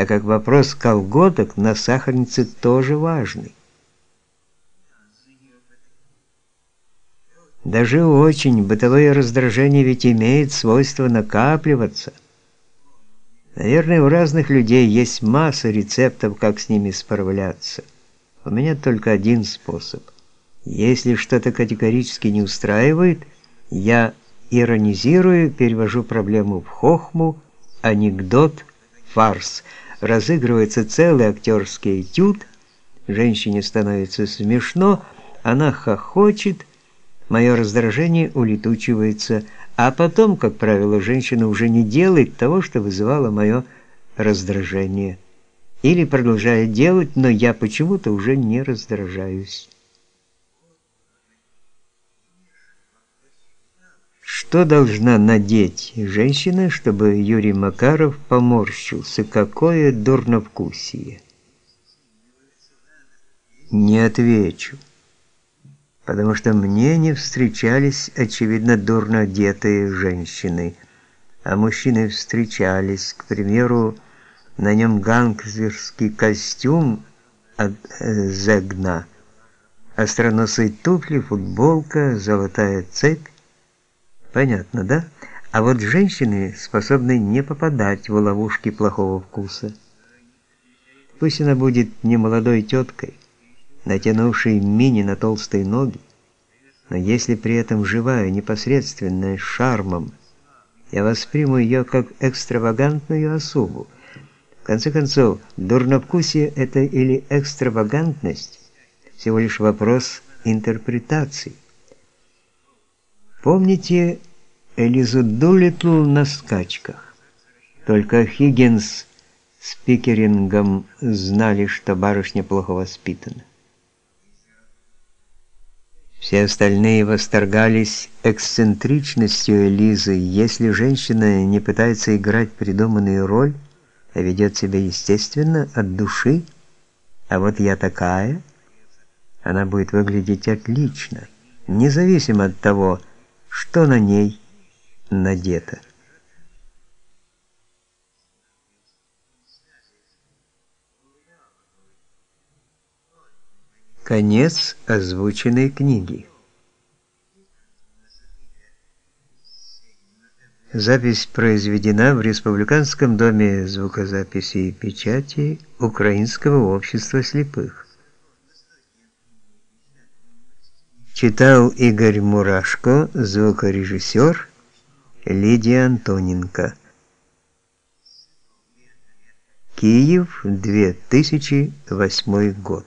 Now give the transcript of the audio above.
так как вопрос колготок на сахарнице тоже важный. Даже очень бытовое раздражение ведь имеет свойство накапливаться. Наверное, у разных людей есть масса рецептов, как с ними справляться. У меня только один способ. Если что-то категорически не устраивает, я иронизирую, перевожу проблему в хохму, анекдот, фарс. Разыгрывается целый актерский этюд, женщине становится смешно, она хохочет, мое раздражение улетучивается, а потом, как правило, женщина уже не делает того, что вызывало мое раздражение. Или продолжает делать, но я почему-то уже не раздражаюсь. Что должна надеть женщина, чтобы Юрий Макаров поморщился? Какое дурновкусие? Не отвечу потому что мне не встречались, очевидно, дурно одетые женщины, а мужчины встречались, к примеру, на нем гангстерский костюм от э, Зегна, остроносые туфли, футболка, золотая цепь. Понятно, да? А вот женщины способны не попадать в ловушки плохого вкуса. Пусть она будет не молодой теткой, натянувший мини на толстые ноги, но если при этом живая, непосредственная, шармом, я восприму ее как экстравагантную особу. В конце концов, дурновкусие – это или экстравагантность, всего лишь вопрос интерпретации. Помните Элизу Дулитл на скачках? Только Хиггинс с Пикерингом знали, что барышня плохо воспитана. Все остальные восторгались эксцентричностью Элизы. Если женщина не пытается играть придуманную роль, а ведет себя естественно, от души, а вот я такая, она будет выглядеть отлично, независимо от того, что на ней надето. Конец озвученной книги. Запись произведена в Республиканском доме звукозаписи и печати Украинского общества слепых. Читал Игорь Мурашко, звукорежиссер Лидия Антоненко. Киев, 2008 год.